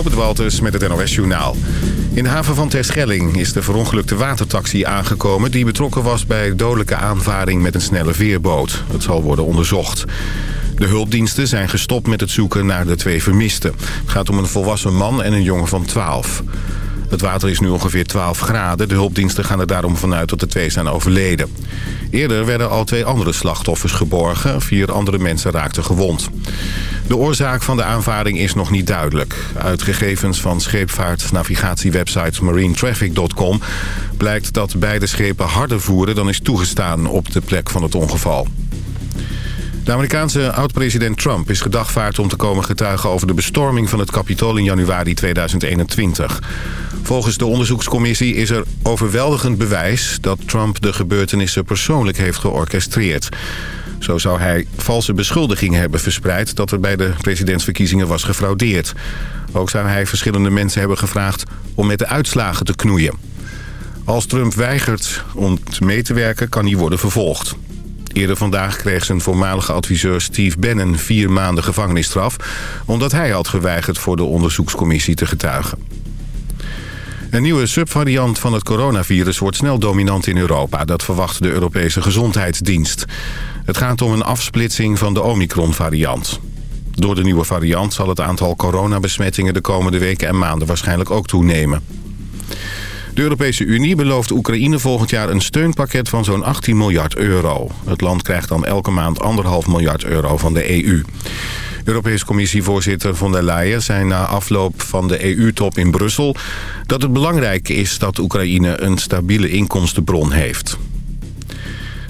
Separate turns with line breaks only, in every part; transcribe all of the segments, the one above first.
Robert Walters met het NOS Journaal. In de haven van Terschelling is de verongelukte watertaxi aangekomen... die betrokken was bij dodelijke aanvaring met een snelle veerboot. Het zal worden onderzocht. De hulpdiensten zijn gestopt met het zoeken naar de twee vermisten. Het gaat om een volwassen man en een jongen van 12. Het water is nu ongeveer 12 graden. De hulpdiensten gaan er daarom vanuit dat de twee zijn overleden. Eerder werden al twee andere slachtoffers geborgen. Vier andere mensen raakten gewond. De oorzaak van de aanvaring is nog niet duidelijk. Uit gegevens van scheepvaartnavigatiewebsite marinetraffic.com... blijkt dat beide schepen harder voeren dan is toegestaan op de plek van het ongeval. De Amerikaanse oud-president Trump is gedagvaard om te komen getuigen over de bestorming van het Capitool in januari 2021. Volgens de onderzoekscommissie is er overweldigend bewijs dat Trump de gebeurtenissen persoonlijk heeft georchestreerd. Zo zou hij valse beschuldigingen hebben verspreid dat er bij de presidentsverkiezingen was gefraudeerd. Ook zou hij verschillende mensen hebben gevraagd om met de uitslagen te knoeien. Als Trump weigert om mee te werken kan hij worden vervolgd. Eerder vandaag kreeg zijn voormalige adviseur Steve Bannon vier maanden gevangenisstraf... omdat hij had geweigerd voor de onderzoekscommissie te getuigen. Een nieuwe subvariant van het coronavirus wordt snel dominant in Europa. Dat verwacht de Europese Gezondheidsdienst. Het gaat om een afsplitsing van de Omicron-variant. Door de nieuwe variant zal het aantal coronabesmettingen de komende weken en maanden waarschijnlijk ook toenemen. De Europese Unie belooft Oekraïne volgend jaar een steunpakket van zo'n 18 miljard euro. Het land krijgt dan elke maand 1,5 miljard euro van de EU. Europese Commissievoorzitter von der Leyen zei na afloop van de EU-top in Brussel... dat het belangrijk is dat Oekraïne een stabiele inkomstenbron heeft.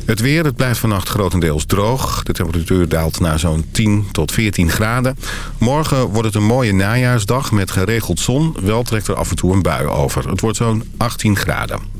Het weer, het blijft vannacht grotendeels droog. De temperatuur daalt naar zo'n 10 tot 14 graden. Morgen wordt het een mooie najaarsdag met geregeld zon. Wel trekt er af en toe een bui over. Het wordt zo'n 18 graden.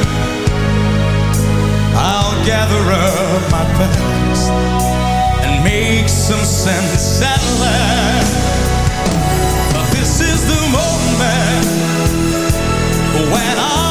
Gather up my past and make some sense at last. But This is the moment when all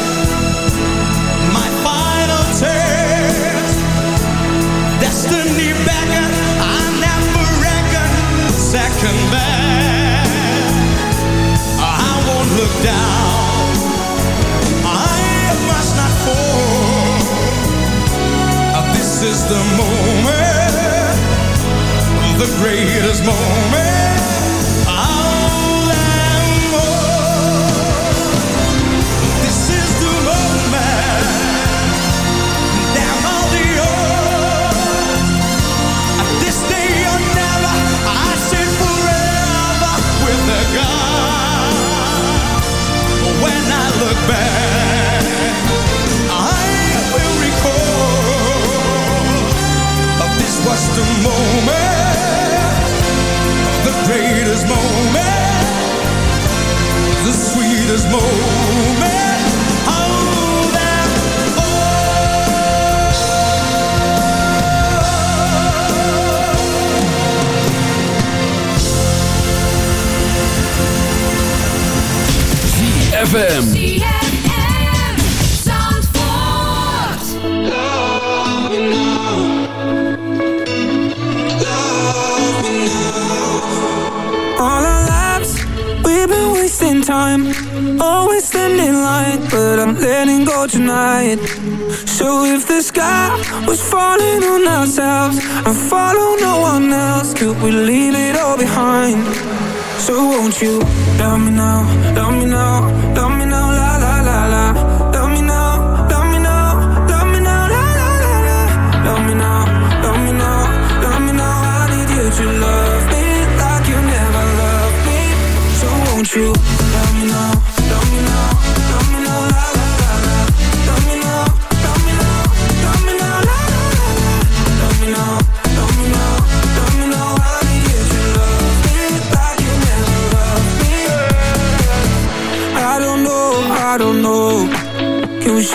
Destiny beckon, I never reckon second best. I won't look down. I must not fall. Uh, this is the moment, the greatest moment. I will recall this was the moment, the greatest moment, the sweetest moment.
Was falling on ourselves And follow no one else Could we leave it all behind? So won't you love me now, love me now, love me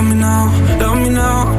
love me now, love me now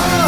Oh.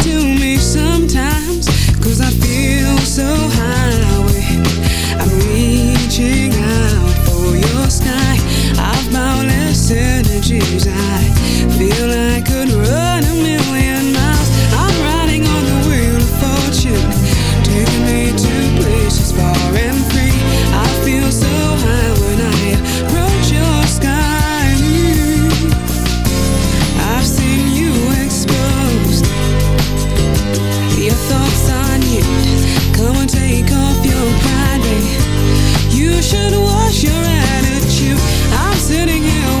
choose I feel I could run a million miles. I'm riding on the wheel of fortune. Taking me to places far and free. I feel so high when I approach your sky. I've seen you exposed. Your thoughts on you Come
and take off your pride.
You should wash your attitude. I'm sitting
here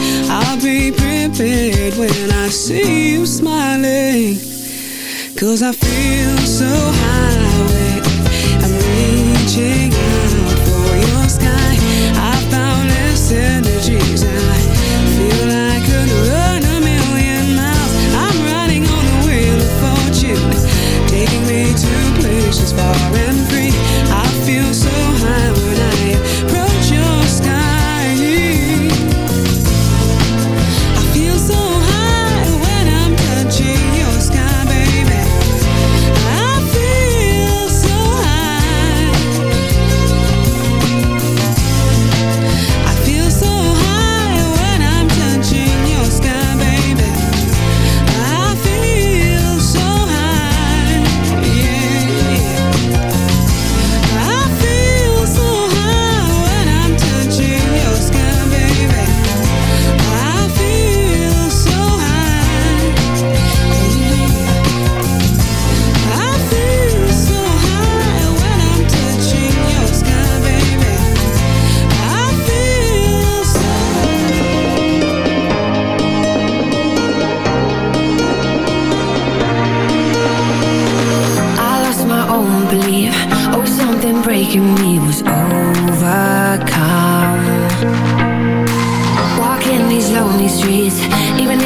I'll be prepared when I see you smiling. Cause I feel so high I'm reaching out for your sky. I found less energies and I feel I could run a million miles. I'm riding on the wheel of fortune Taking me to places far and breaking me was overcome. Walking these
lonely streets, even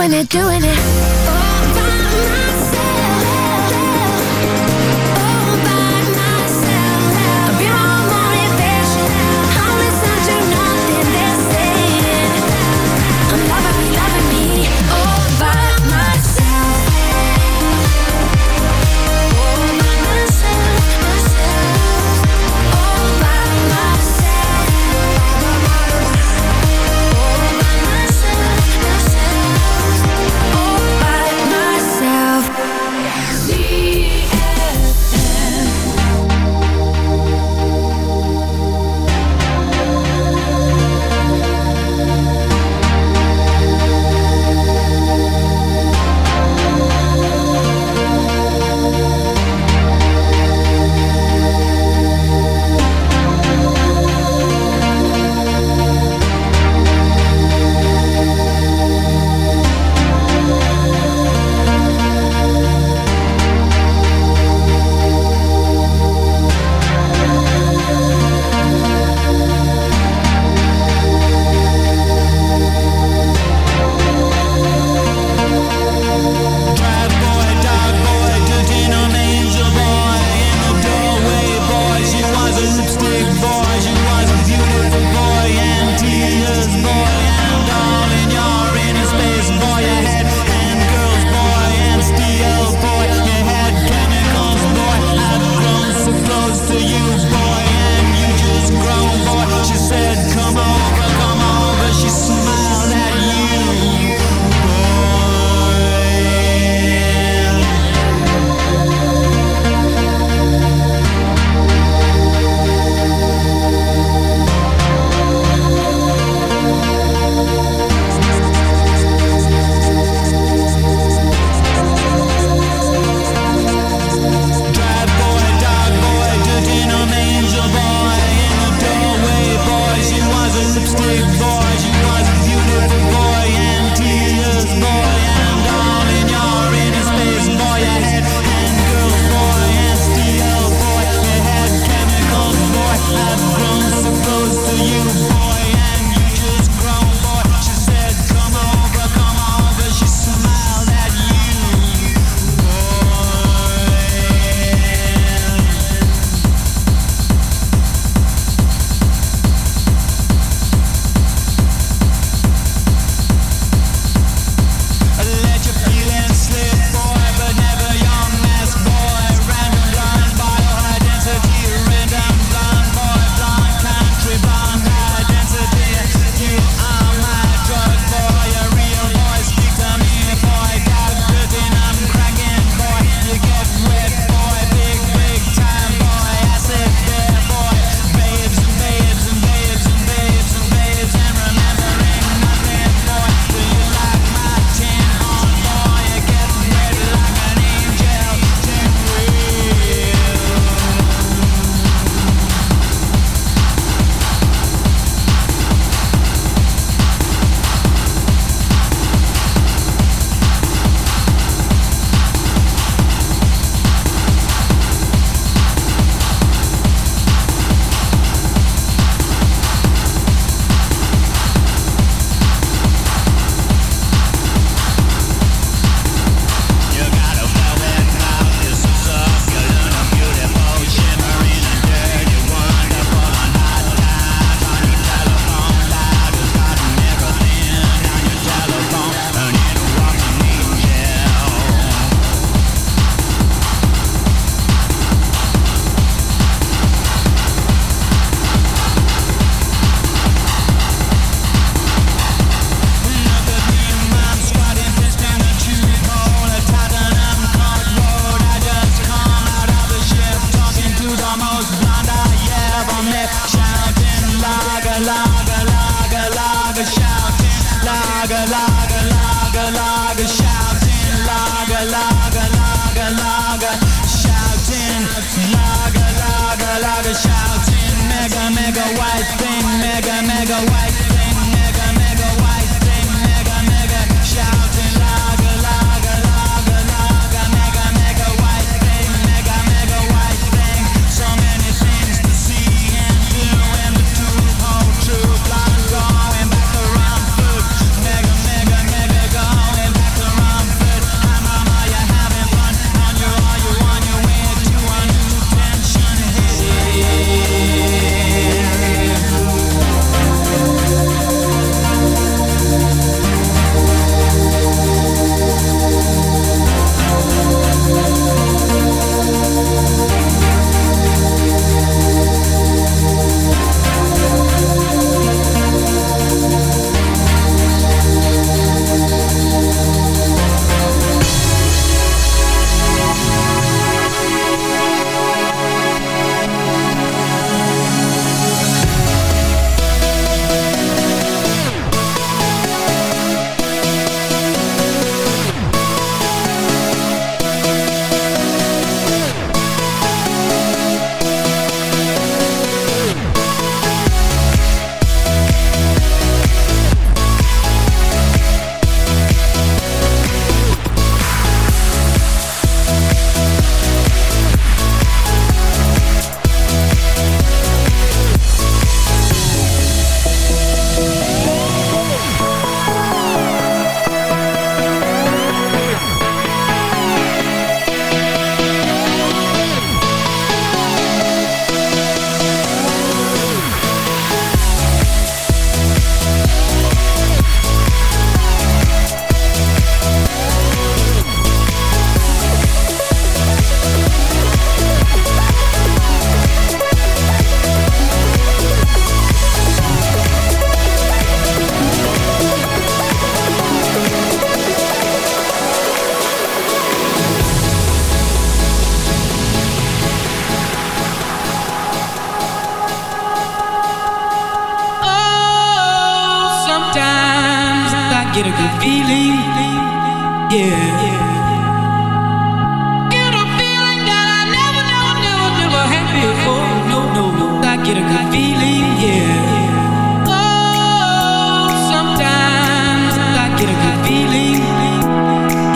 doing it, doing it.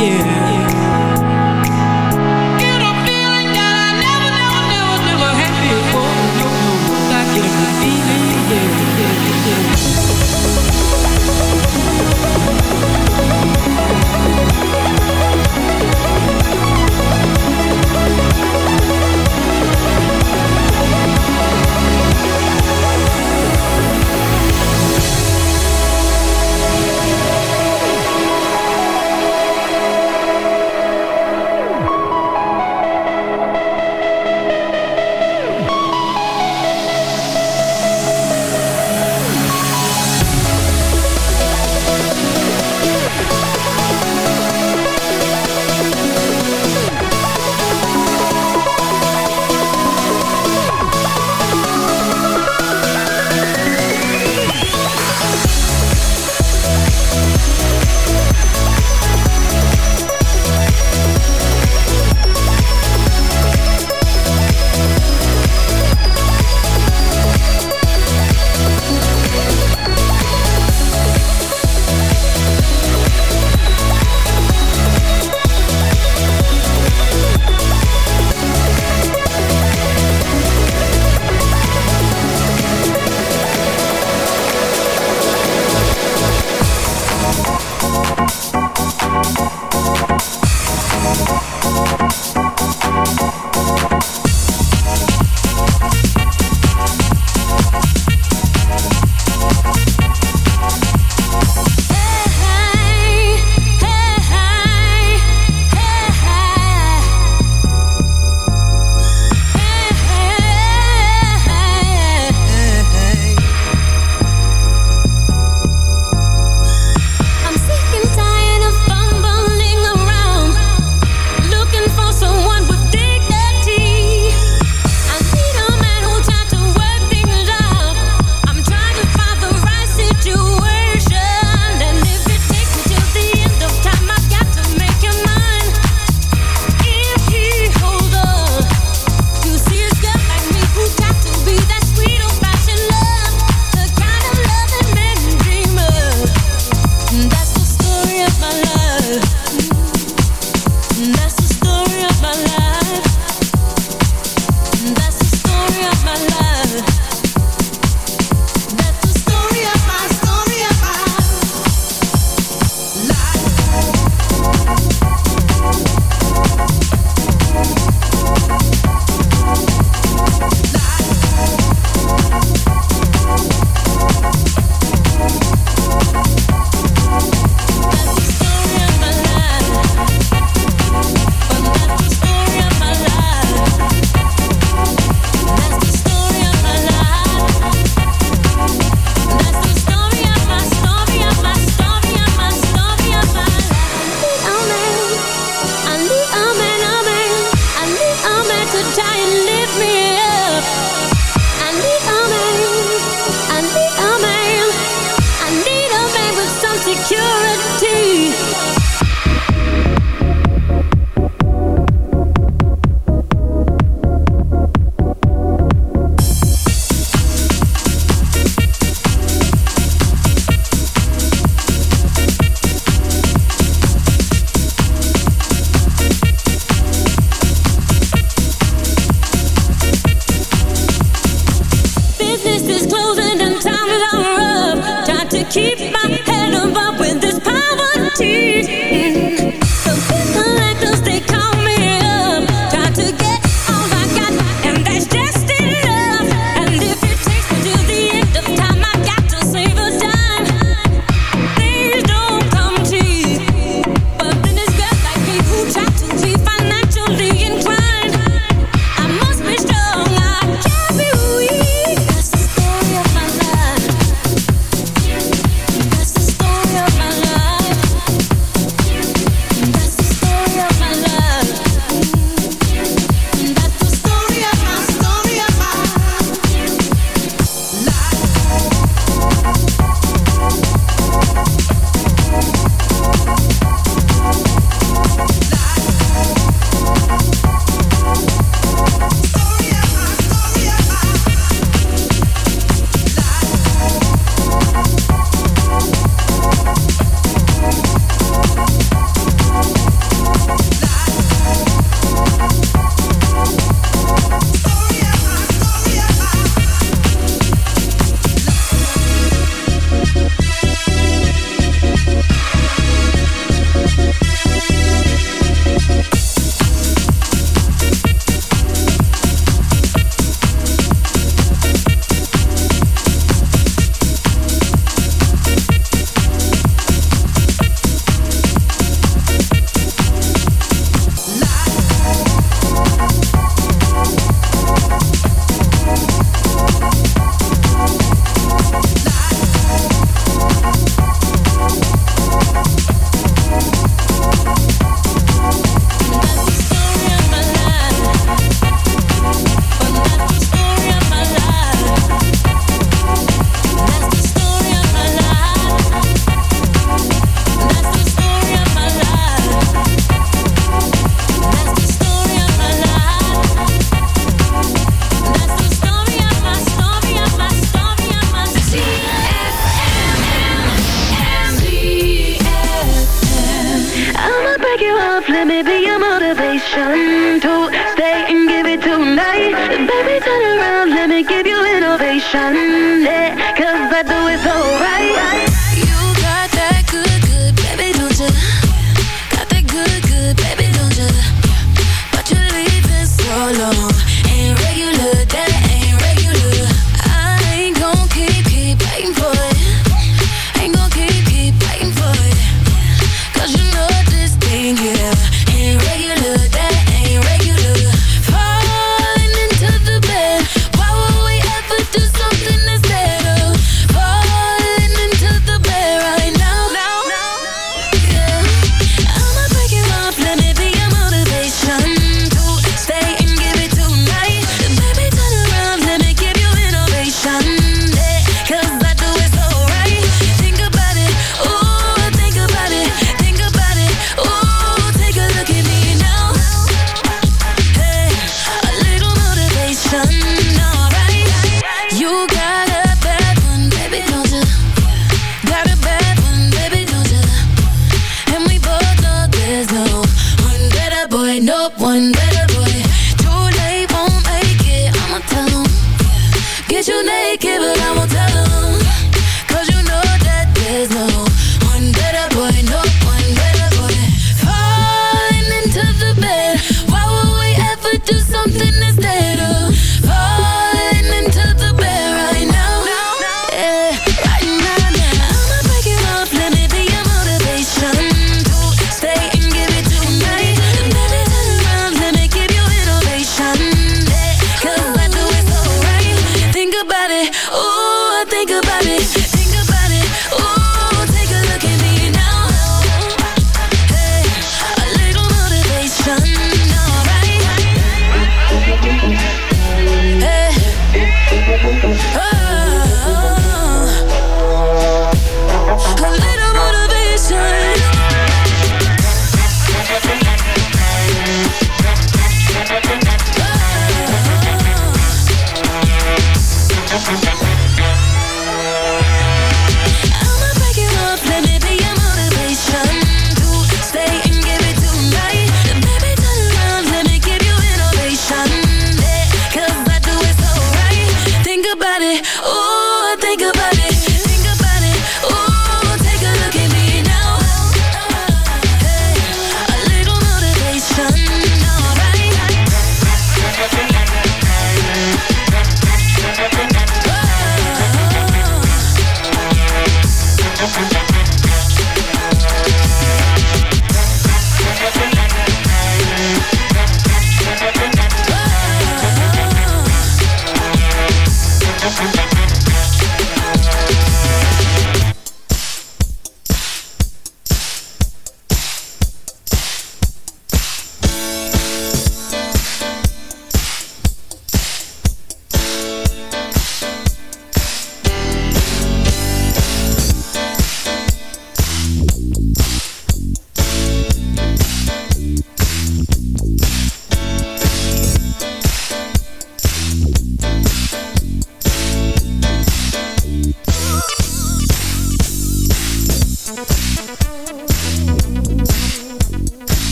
yeah.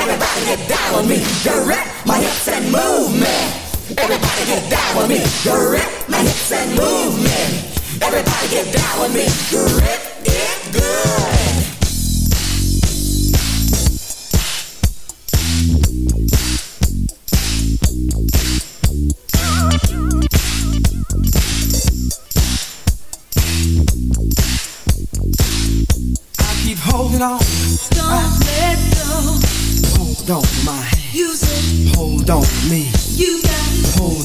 Everybody get down with me. Grip my hips and move. Everybody get down with me. Grip my hips and move. Everybody get down with me. Grip it good.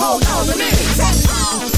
Hold on to me. Say, oh.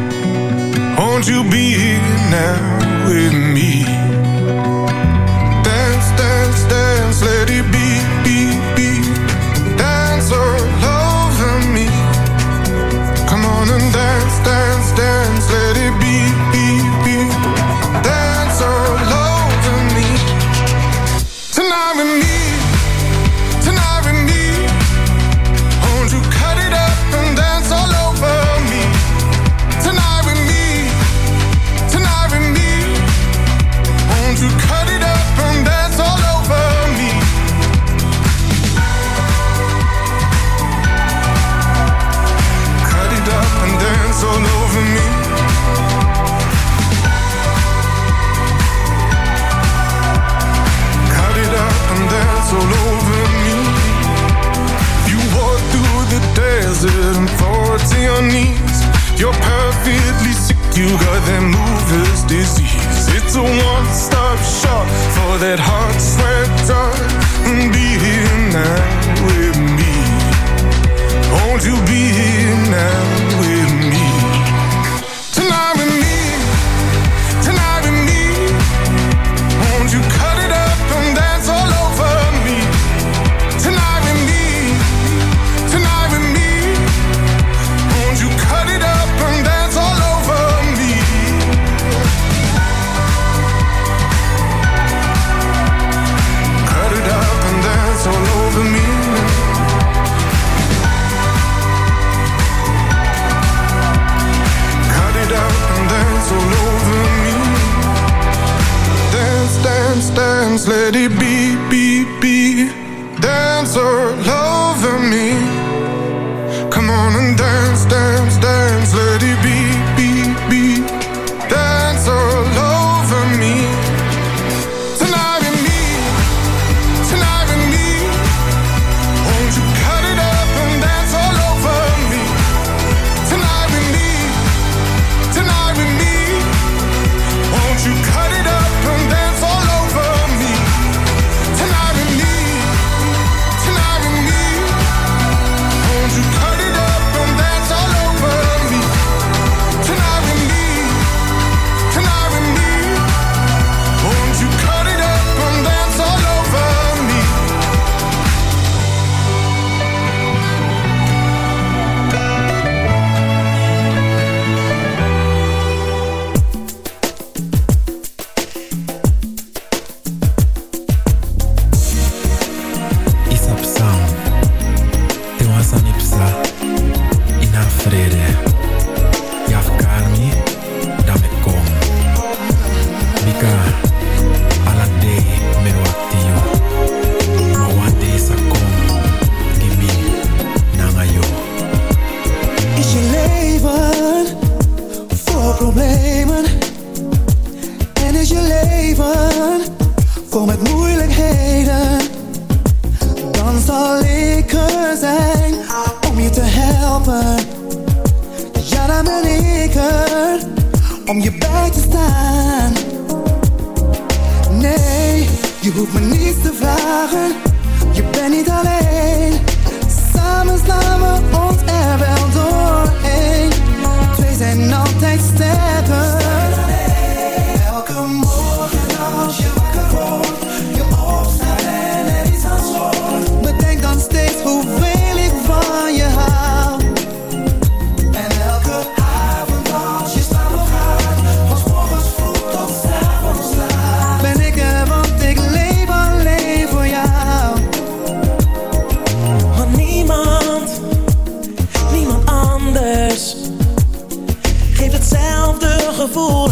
won't you be here now with me? Dance, dance, dance, let it be, be, be. Dance all over me. Come on and dance, dance, dance,
gevoel